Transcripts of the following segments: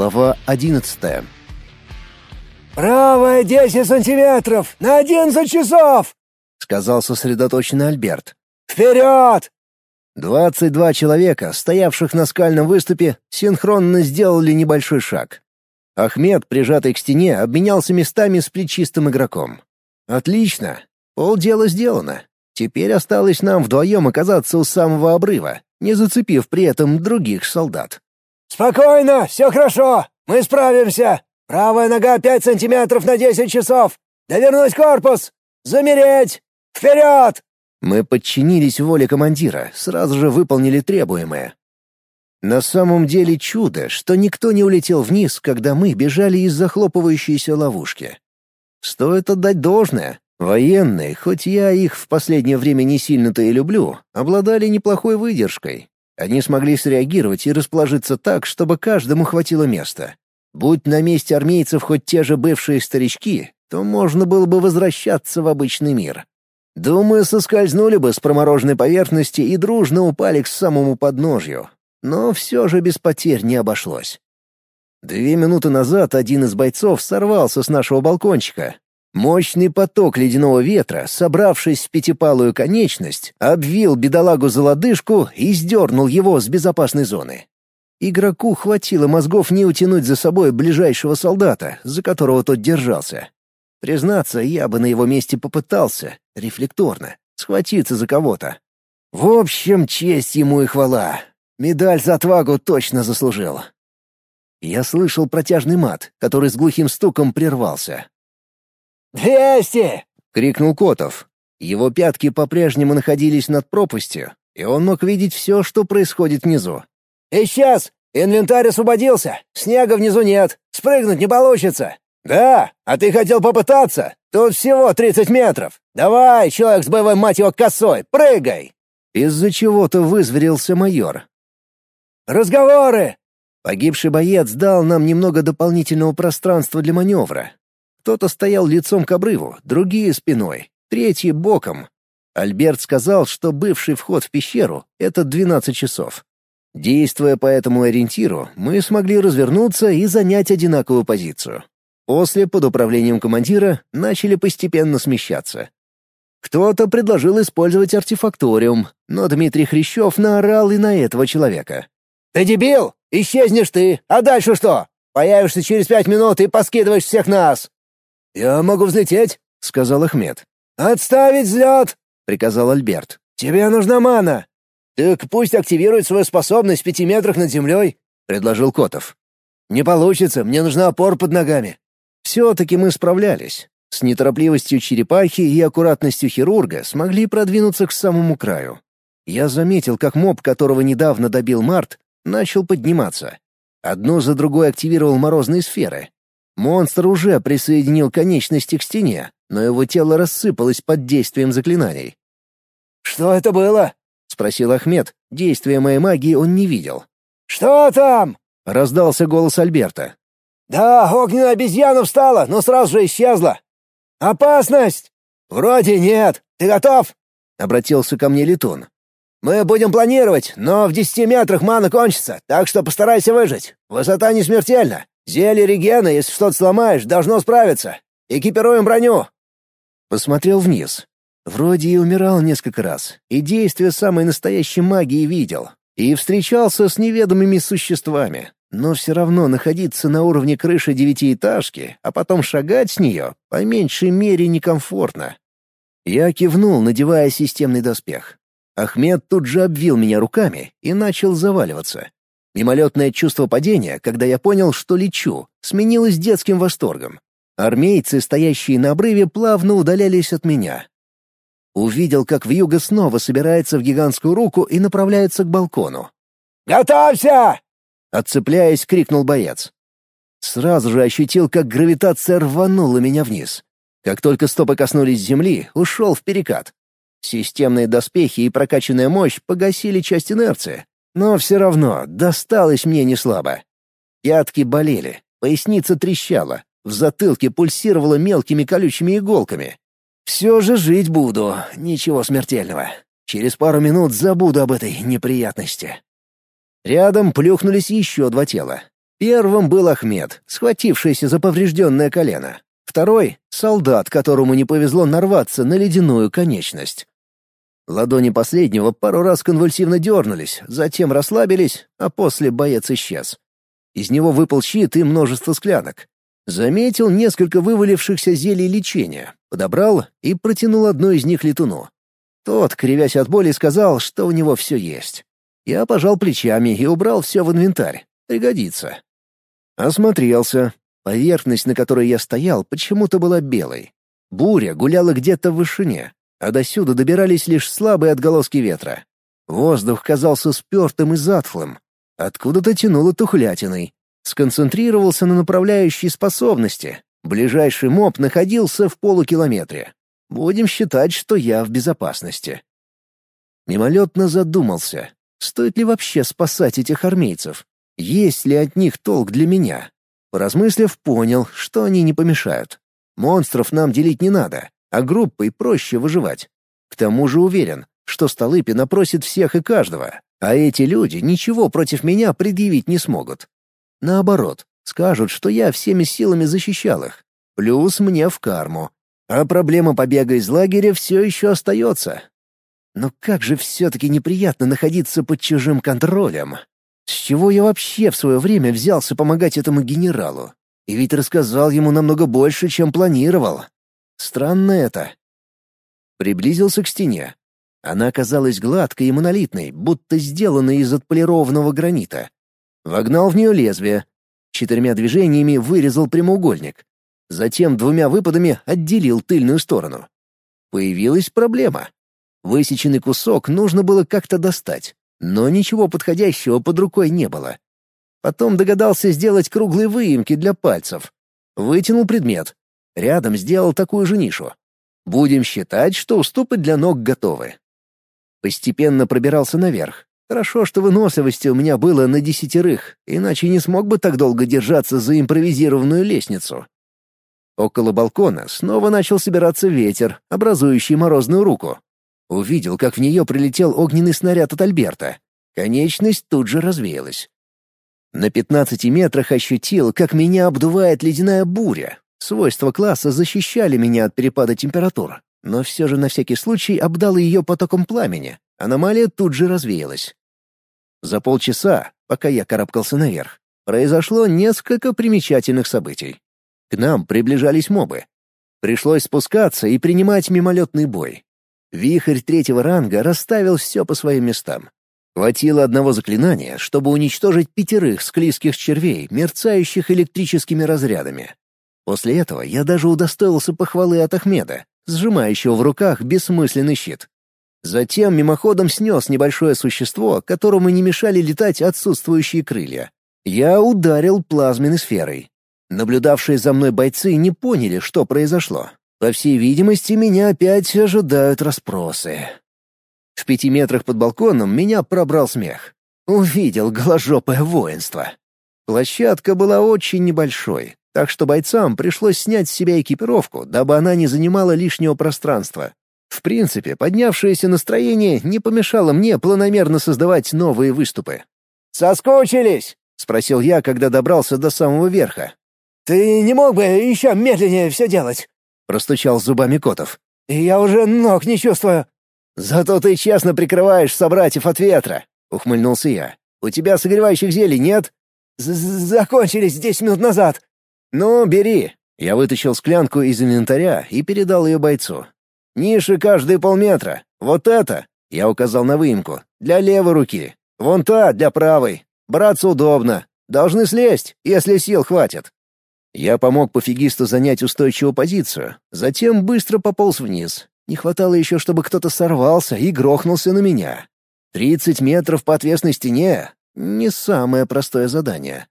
Глава одиннадцатая. «Правая десять сантиметров! На одиннадцать часов!» — сказал сосредоточенный Альберт. «Вперед!» Двадцать два человека, стоявших на скальном выступе, синхронно сделали небольшой шаг. Ахмед, прижатый к стене, обменялся местами с плечистым игроком. «Отлично! Полдела сделано. Теперь осталось нам вдвоем оказаться у самого обрыва, не зацепив при этом других солдат. «Спокойно, все хорошо, мы справимся. Правая нога пять сантиметров на десять часов. Довернуть корпус! Замереть! Вперед!» Мы подчинились воле командира, сразу же выполнили требуемое. На самом деле чудо, что никто не улетел вниз, когда мы бежали из захлопывающейся ловушки. Стоит отдать должное. Военные, хоть я их в последнее время не сильно-то и люблю, обладали неплохой выдержкой. Они смогли среагировать и расположиться так, чтобы каждому хватило места. Будь на месте армейцев хоть те же бывшие старички, то можно было бы возвращаться в обычный мир. Думаю, соскользнули бы с промороженной поверхности и дружно упали к самому подножью. Но все же без потерь не обошлось. Две минуты назад один из бойцов сорвался с нашего балкончика, Мощный поток ледяного ветра, собравшись в пятипалую конечность, обвил бедолагу за лодыжку и сдернул его с безопасной зоны. Игроку хватило мозгов не утянуть за собой ближайшего солдата, за которого тот держался. Признаться, я бы на его месте попытался, рефлекторно, схватиться за кого-то. В общем, честь ему и хвала. Медаль за отвагу точно заслужил. Я слышал протяжный мат, который с глухим стуком прервался. «Двести!» — крикнул Котов. Его пятки по-прежнему находились над пропастью, и он мог видеть все, что происходит внизу. «Исчез! Инвентарь освободился! Снега внизу нет! Спрыгнуть не получится!» «Да, а ты хотел попытаться? Тут всего тридцать метров! Давай, человек с боевой мать его косой, прыгай!» Из-за чего-то вызверился майор. «Разговоры!» Погибший боец дал нам немного дополнительного пространства для маневра, кто-то стоял лицом к обрыву, другие — спиной, третьи — боком. Альберт сказал, что бывший вход в пещеру — это 12 часов. Действуя по этому ориентиру, мы смогли развернуться и занять одинаковую позицию. После, под управлением командира, начали постепенно смещаться. Кто-то предложил использовать артефакториум, но Дмитрий Хрящев наорал и на этого человека. «Ты дебил? Исчезнешь ты, а дальше что? Появишься через пять минут и поскидываешь всех нас!» «Я могу взлететь», — сказал Ахмед. «Отставить взлет!» — приказал Альберт. «Тебе нужна мана!» «Так пусть активирует свою способность в пяти метрах над землей», — предложил Котов. «Не получится, мне нужна опора под ногами». Все-таки мы справлялись. С неторопливостью черепахи и аккуратностью хирурга смогли продвинуться к самому краю. Я заметил, как моб, которого недавно добил Март, начал подниматься. Одну за другой активировал морозные сферы, Монстр уже присоединил конечности к стене, но его тело рассыпалось под действием заклинаний. «Что это было?» — спросил Ахмед. Действия моей магии он не видел. «Что там?» — раздался голос Альберта. «Да, огненная обезьяна встала, но сразу же исчезла. Опасность?» «Вроде нет. Ты готов?» — обратился ко мне Летун. «Мы будем планировать, но в десяти метрах мана кончится, так что постарайся выжить. Высота не смертельна. Зелье регена, если что-то сломаешь, должно справиться. Экипируем броню!» Посмотрел вниз. Вроде и умирал несколько раз, и действия самой настоящей магии видел, и встречался с неведомыми существами, но все равно находиться на уровне крыши девятиэтажки, а потом шагать с нее, по меньшей мере, некомфортно. Я кивнул, надевая системный доспех. Ахмед тут же обвил меня руками и начал заваливаться. Мимолетное чувство падения, когда я понял, что лечу, сменилось детским восторгом. Армейцы, стоящие на обрыве, плавно удалялись от меня. Увидел, как вьюга снова собирается в гигантскую руку и направляется к балкону. «Готовься!» — отцепляясь, крикнул боец. Сразу же ощутил, как гравитация рванула меня вниз. Как только стопы коснулись земли, ушел в перекат. Системные доспехи и прокачанная мощь погасили часть инерции, но все равно досталось мне не слабо. Пятки болели, поясница трещала, в затылке пульсировала мелкими колючими иголками. Все же жить буду, ничего смертельного. Через пару минут забуду об этой неприятности. Рядом плюхнулись еще два тела. Первым был Ахмед, схватившийся за поврежденное колено. Второй — солдат, которому не повезло нарваться на ледяную конечность. Ладони последнего пару раз конвульсивно дернулись, затем расслабились, а после боец исчез. Из него выпал щит и множество склянок. Заметил несколько вывалившихся зелий лечения, подобрал и протянул одно из них летуну. Тот, кривясь от боли, сказал, что у него все есть. Я пожал плечами и убрал все в инвентарь. Пригодится. Осмотрелся. Поверхность, на которой я стоял, почему-то была белой. Буря гуляла где-то в вышине, а досюда добирались лишь слабые отголоски ветра. Воздух казался спертым и затхлым. Откуда-то тянуло тухлятиной. Сконцентрировался на направляющей способности. Ближайший моб находился в полукилометре. Будем считать, что я в безопасности. Мимолетно задумался, стоит ли вообще спасать этих армейцев? Есть ли от них толк для меня? Поразмыслив, понял, что они не помешают. Монстров нам делить не надо а группой проще выживать. К тому же уверен, что Столыпин опросит всех и каждого, а эти люди ничего против меня предъявить не смогут. Наоборот, скажут, что я всеми силами защищал их. Плюс мне в карму. А проблема побега из лагеря все еще остается. Но как же все-таки неприятно находиться под чужим контролем. С чего я вообще в свое время взялся помогать этому генералу? И ведь рассказал ему намного больше, чем планировал. Странно это. Приблизился к стене. Она оказалась гладкой и монолитной, будто сделанной из отполированного гранита. Вогнал в нее лезвие. Четырьмя движениями вырезал прямоугольник. Затем двумя выпадами отделил тыльную сторону. Появилась проблема. Высеченный кусок нужно было как-то достать, но ничего подходящего под рукой не было. Потом догадался сделать круглые выемки для пальцев. Вытянул предмет, Рядом сделал такую же нишу. Будем считать, что уступы для ног готовы. Постепенно пробирался наверх. Хорошо, что выносливости у меня было на десятерых, иначе не смог бы так долго держаться за импровизированную лестницу. Около балкона снова начал собираться ветер, образующий морозную руку. Увидел, как в нее прилетел огненный снаряд от Альберта. Конечность тут же развеялась. На пятнадцати метрах ощутил, как меня обдувает ледяная буря, Свойства класса защищали меня от перепада температур, но все же на всякий случай обдал ее потоком пламени. Аномалия тут же развеялась. За полчаса, пока я карабкался наверх, произошло несколько примечательных событий. К нам приближались мобы. Пришлось спускаться и принимать мимолетный бой. Вихрь третьего ранга расставил все по своим местам. Хватило одного заклинания, чтобы уничтожить пятерых склизких червей, мерцающих электрическими разрядами. После этого я даже удостоился похвалы от Ахмеда, сжимающего в руках бессмысленный щит. Затем мимоходом снес небольшое существо, которому не мешали летать отсутствующие крылья. Я ударил плазменной сферой. Наблюдавшие за мной бойцы не поняли, что произошло. По всей видимости, меня опять ожидают расспросы. В пяти метрах под балконом меня пробрал смех. Увидел голожопое воинство. Площадка была очень небольшой, так что бойцам пришлось снять с себя экипировку, дабы она не занимала лишнего пространства. В принципе, поднявшееся настроение не помешало мне планомерно создавать новые выступы. «Соскучились?» — спросил я, когда добрался до самого верха. «Ты не мог бы еще медленнее все делать?» — простучал зубами Котов. «Я уже ног не чувствую». «Зато ты честно прикрываешь собратьев от ветра», — ухмыльнулся я. «У тебя согревающих зелий нет?» З «Закончились десять минут назад», «Ну, бери». Я вытащил склянку из инвентаря и передал ее бойцу. «Ниши каждые полметра. Вот это!» — я указал на выемку. «Для левой руки. Вон та, для правой. Браться удобно. Должны слезть, если сил хватит». Я помог пофигисту занять устойчивую позицию, затем быстро пополз вниз. Не хватало еще, чтобы кто-то сорвался и грохнулся на меня. Тридцать метров по отвесной стене — не самое простое задание.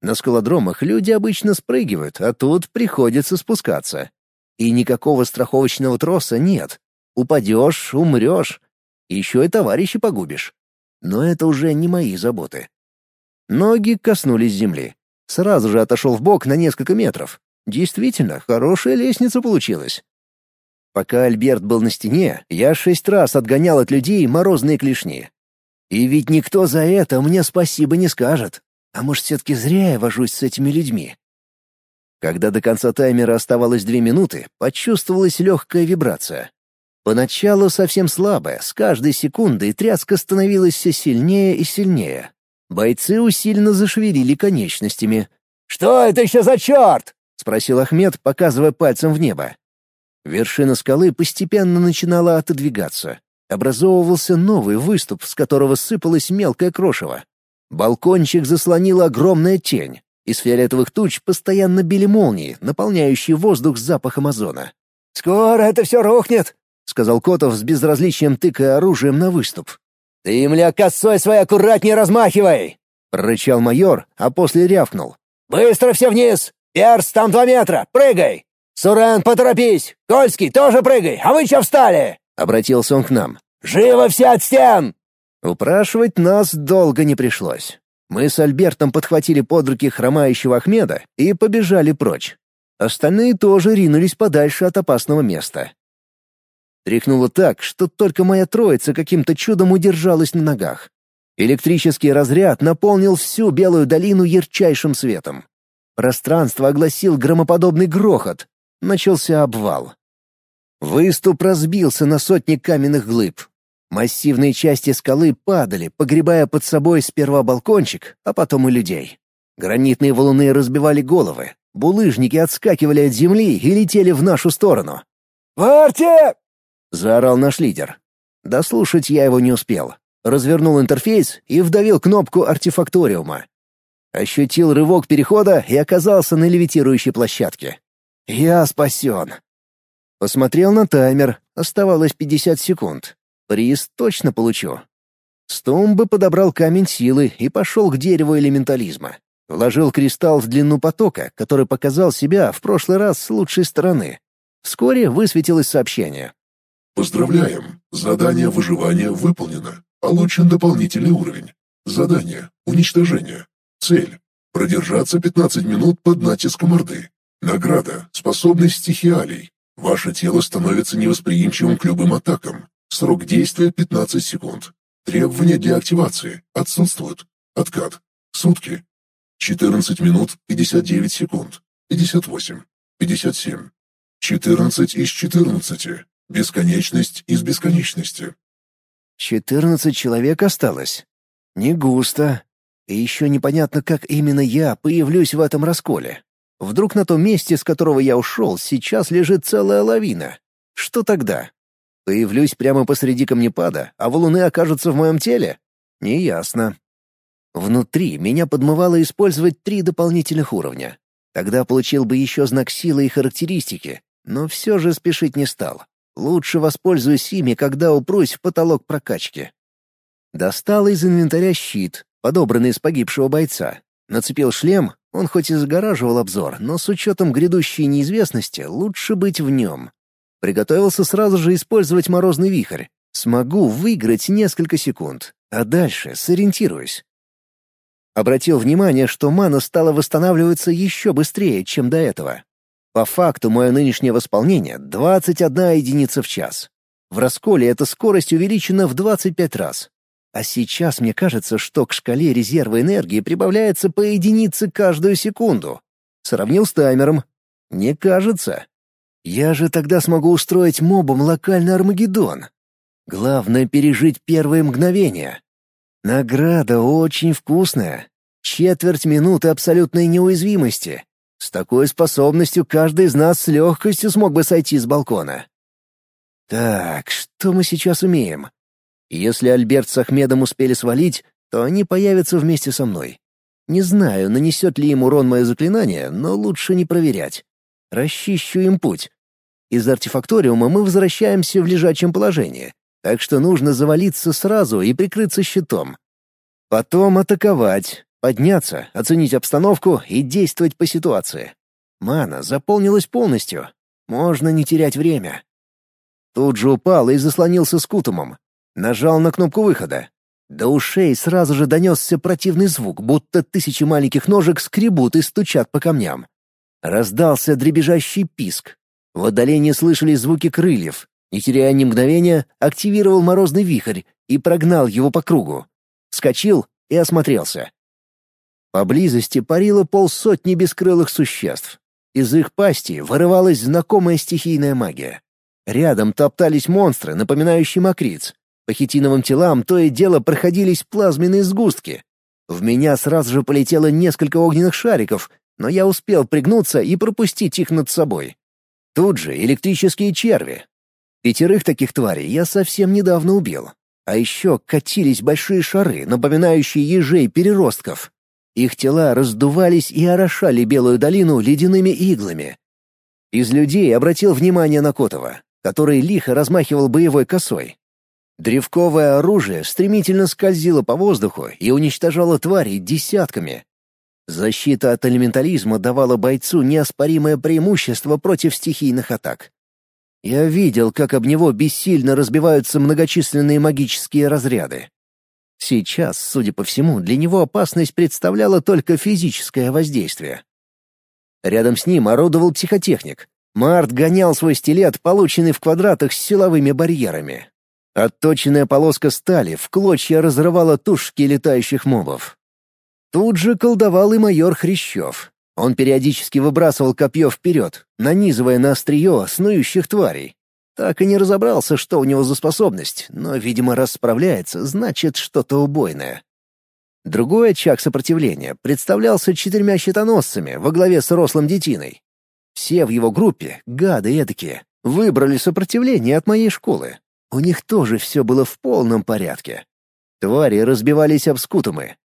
На скалодромах люди обычно спрыгивают, а тут приходится спускаться. И никакого страховочного троса нет. Упадешь — умрешь. Еще и товарища погубишь. Но это уже не мои заботы. Ноги коснулись земли. Сразу же отошел в бок на несколько метров. Действительно, хорошая лестница получилась. Пока Альберт был на стене, я шесть раз отгонял от людей морозные клешни. И ведь никто за это мне спасибо не скажет. А может, все-таки зря я вожусь с этими людьми? Когда до конца таймера оставалось две минуты, почувствовалась легкая вибрация. Поначалу совсем слабая, с каждой секундой тряска становилась все сильнее и сильнее. Бойцы усиленно зашевелили конечностями. «Что это еще за черт?» — спросил Ахмед, показывая пальцем в небо. Вершина скалы постепенно начинала отодвигаться. Образовывался новый выступ, с которого сыпалась мелкое крошево. Балкончик заслонила огромная тень. Из фиолетовых туч постоянно били молнии, наполняющие воздух запахом озона. «Скоро это все рухнет!» — сказал Котов с безразличием тыкая оружием на выступ. «Ты, мля, косой своей аккуратнее размахивай!» — прорычал майор, а после рявкнул. «Быстро все вниз! Перс, там два метра! Прыгай! Сурен, поторопись! Кольский, тоже прыгай! А вы че встали?» — обратился он к нам. «Живо все от стен!» Упрашивать нас долго не пришлось. Мы с Альбертом подхватили под руки хромающего Ахмеда и побежали прочь. Остальные тоже ринулись подальше от опасного места. Тряхнуло так, что только моя троица каким-то чудом удержалась на ногах. Электрический разряд наполнил всю Белую долину ярчайшим светом. Пространство огласил громоподобный грохот. Начался обвал. Выступ разбился на сотни каменных глыб. Массивные части скалы падали, погребая под собой сперва балкончик, а потом и людей. Гранитные валуны разбивали головы, булыжники отскакивали от земли и летели в нашу сторону. «Варте!» — заорал наш лидер. Дослушать я его не успел. Развернул интерфейс и вдавил кнопку артефакториума. Ощутил рывок перехода и оказался на левитирующей площадке. Я спасен. Посмотрел на таймер, оставалось 50 секунд. Приз точно получу. С тумбы подобрал камень силы и пошел к дереву элементализма. Вложил кристалл в длину потока, который показал себя в прошлый раз с лучшей стороны. Вскоре высветилось сообщение. «Поздравляем! Задание выживания выполнено. Получен дополнительный уровень. Задание «Уничтожение». Цель – продержаться 15 минут под натиском Орды. Награда – способность стихиалей. Ваше тело становится невосприимчивым к любым атакам. Срок действия 15 секунд. Требования активации отсутствуют. Откат. Сутки. 14 минут 59 секунд. 58. 57. 14 из 14. Бесконечность из бесконечности. 14 человек осталось. Не густо. И еще непонятно, как именно я появлюсь в этом расколе. Вдруг на том месте, с которого я ушел, сейчас лежит целая лавина. Что тогда? Появлюсь прямо посреди камнепада, а валуны окажутся в моем теле? Неясно. Внутри меня подмывало использовать три дополнительных уровня. Тогда получил бы еще знак силы и характеристики, но все же спешить не стал. Лучше воспользуюсь ими, когда упрусь в потолок прокачки. Достал из инвентаря щит, подобранный из погибшего бойца. Нацепил шлем, он хоть и загораживал обзор, но с учетом грядущей неизвестности лучше быть в нем. Приготовился сразу же использовать морозный вихрь. Смогу выиграть несколько секунд, а дальше сориентируюсь. Обратил внимание, что мана стала восстанавливаться еще быстрее, чем до этого. По факту мое нынешнее восполнение — 21 единица в час. В расколе эта скорость увеличена в 25 раз. А сейчас мне кажется, что к шкале резерва энергии прибавляется по единице каждую секунду. Сравнил с таймером. Не кажется. Я же тогда смогу устроить мобам локальный Армагеддон. Главное — пережить первые мгновения. Награда очень вкусная. Четверть минуты абсолютной неуязвимости. С такой способностью каждый из нас с легкостью смог бы сойти с балкона. Так, что мы сейчас умеем? Если Альберт с Ахмедом успели свалить, то они появятся вместе со мной. Не знаю, нанесет ли им урон мое заклинание, но лучше не проверять. Расчищу им путь. Из артефакториума мы возвращаемся в лежачем положении, так что нужно завалиться сразу и прикрыться щитом. Потом атаковать, подняться, оценить обстановку и действовать по ситуации. Мана заполнилась полностью. Можно не терять время. Тут же упал и заслонился скутумом. Нажал на кнопку выхода. До ушей сразу же донесся противный звук, будто тысячи маленьких ножек скребут и стучат по камням. Раздался дребезжащий писк. В отдалении слышались звуки крыльев. Не теряя ни мгновения, активировал морозный вихрь и прогнал его по кругу. Вскочил и осмотрелся. Поблизости парило полсотни бескрылых существ. Из их пасти вырывалась знакомая стихийная магия. Рядом топтались монстры, напоминающие мокриц. По хитиновым телам то и дело проходились плазменные сгустки. В меня сразу же полетело несколько огненных шариков, но я успел пригнуться и пропустить их над собой. Тут же электрические черви. Пятерых таких тварей я совсем недавно убил. А еще катились большие шары, напоминающие ежей-переростков. Их тела раздувались и орошали Белую долину ледяными иглами. Из людей обратил внимание на Котова, который лихо размахивал боевой косой. Древковое оружие стремительно скользило по воздуху и уничтожало твари десятками. Защита от элементализма давала бойцу неоспоримое преимущество против стихийных атак. Я видел, как об него бессильно разбиваются многочисленные магические разряды. Сейчас, судя по всему, для него опасность представляла только физическое воздействие. Рядом с ним орудовал психотехник. Март гонял свой стилет, полученный в квадратах с силовыми барьерами. Отточенная полоска стали в клочья разрывала тушки летающих мобов. Тут же колдовал и майор Хрящев. Он периодически выбрасывал копье вперед, нанизывая на острие снующих тварей. Так и не разобрался, что у него за способность, но, видимо, раз справляется, значит, что-то убойное. Другой очаг сопротивления представлялся четырьмя щитоносцами во главе с рослым детиной. Все в его группе, гады эдакие, выбрали сопротивление от моей школы. У них тоже все было в полном порядке. Твари разбивались об скутумы.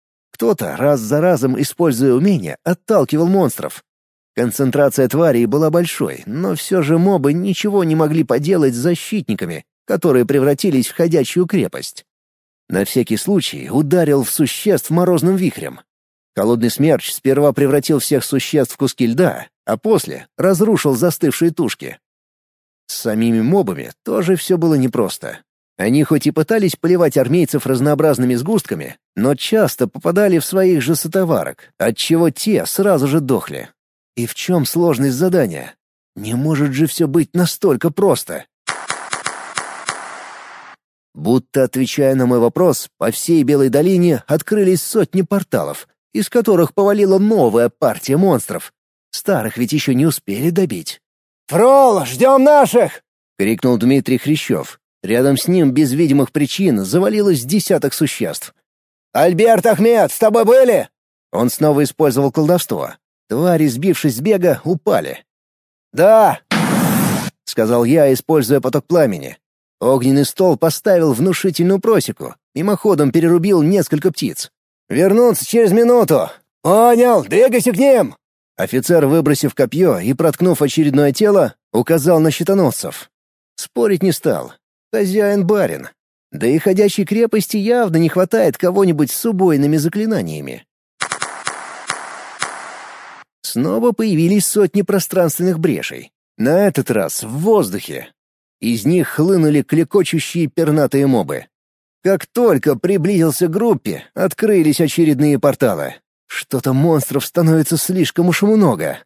Кто-то раз за разом, используя умения, отталкивал монстров, Концентрация тварей была большой, но все же мобы ничего не могли поделать с защитниками, которые превратились в ходячую крепость. На всякий случай ударил в существ морозным вихрем. Холодный смерч сперва превратил всех существ в куски льда, а после разрушил застывшие тушки. С самими мобами тоже все было непросто. Они хоть и пытались поливать армейцев разнообразными сгустками, но часто попадали в своих же сотоварок, отчего те сразу же дохли. И в чем сложность задания? Не может же все быть настолько просто. Будто отвечая на мой вопрос, по всей Белой долине открылись сотни порталов, из которых повалила новая партия монстров. Старых ведь еще не успели добить. «Фрол, ждем наших!» — крикнул Дмитрий Хрящев. Рядом с ним без видимых причин завалилось десяток существ. «Альберт Ахмед, с тобой были?» Он снова использовал колдовство. Твари, сбившись с бега, упали. «Да!» — сказал я, используя поток пламени. Огненный стол поставил внушительную просеку, мимоходом перерубил несколько птиц. «Вернуться через минуту!» «Понял, двигайся к ним!» Офицер, выбросив копье и проткнув очередное тело, указал на щитоносцев. Спорить не стал. Хозяин-барин. Да и ходячей крепости явно не хватает кого-нибудь с убойными заклинаниями. Снова появились сотни пространственных брешей. На этот раз в воздухе. Из них хлынули клекочущие пернатые мобы. Как только приблизился к группе, открылись очередные порталы. Что-то монстров становится слишком уж много.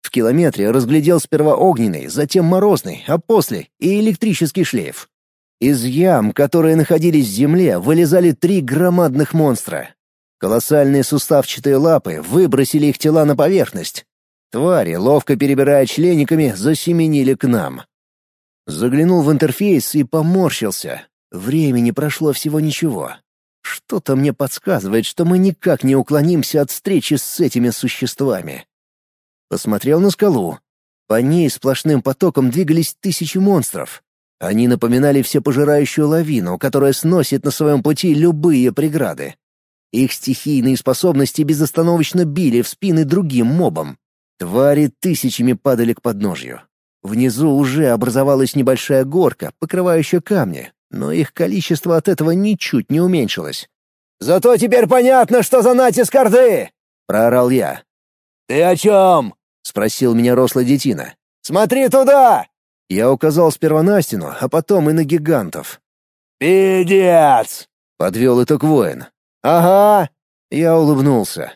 В километре разглядел сперва огненный, затем морозный, а после и электрический шлейф. Из ям, которые находились в земле, вылезали три громадных монстра. Колоссальные суставчатые лапы выбросили их тела на поверхность. Твари, ловко перебирая члениками, засеменили к нам. Заглянул в интерфейс и поморщился. Времени прошло всего ничего. Что-то мне подсказывает, что мы никак не уклонимся от встречи с этими существами. Посмотрел на скалу. По ней сплошным потоком двигались тысячи монстров. Они напоминали всепожирающую лавину, которая сносит на своем пути любые преграды. Их стихийные способности безостановочно били в спины другим мобам. Твари тысячами падали к подножью. Внизу уже образовалась небольшая горка, покрывающая камни, но их количество от этого ничуть не уменьшилось. «Зато теперь понятно, что за натиск Орды!» — проорал я. «Ты о чем?» — спросил меня рослый детина. «Смотри туда!» Я указал сперва на стену, а потом и на гигантов. «Пиздец!» — подвел итог воин. «Ага!» Я улыбнулся.